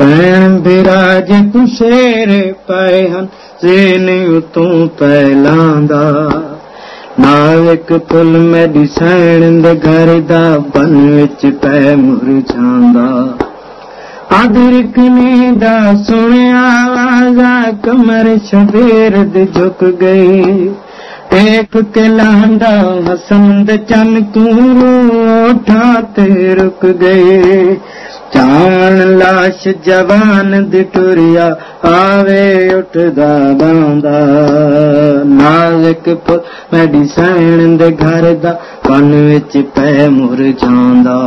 ਪੈਣ ਬਿਰਾਜ ਕੁਸ਼ੇਰੇ ਪਏ ਹਨ ਜ਼ੇਨ ਉਤੋਂ ਪਹਿਲਾਂ ਦਾ। ਨਾਵਿਕ ਪੁੱਲ ਮੈਡੀਸਨ ਦੇ ਘਰ ਦਾ ਬਨ ਵਿੱਚ ਪੈ ਮੁਰਝਾਂਦਾ ਆਦਰਿਕ ਨੇ ਦਾ ਸੁਣਿਆ ਆਵਾਜ਼ਾਂ ਕਮਰ ਸ਼ਬੀਰ ਦੇ ਝੁਕ ਗਈ। ਇੱਕ ਲਾਂਦਾ ਹਸਨ ਚੰਨ ਤੂੰ ਉਠਾ ਤੇ ਰੁਕ ਗਏ ਚਾਰ ਲਾਸ਼ ਜਵਾਨ ਦੀ ਟੁਰਿਆ ਆਵੇ ਉੱਠਦਾ ਬਾਂਦਾ ਨਾਜ਼ਕ ਮੈਡੀਸਨ ਦੇ ਘਰ ਦਾ ਪਨ ਵਿੱਚ ਪੈ ਮੁਰ ਜਾਂਦਾ।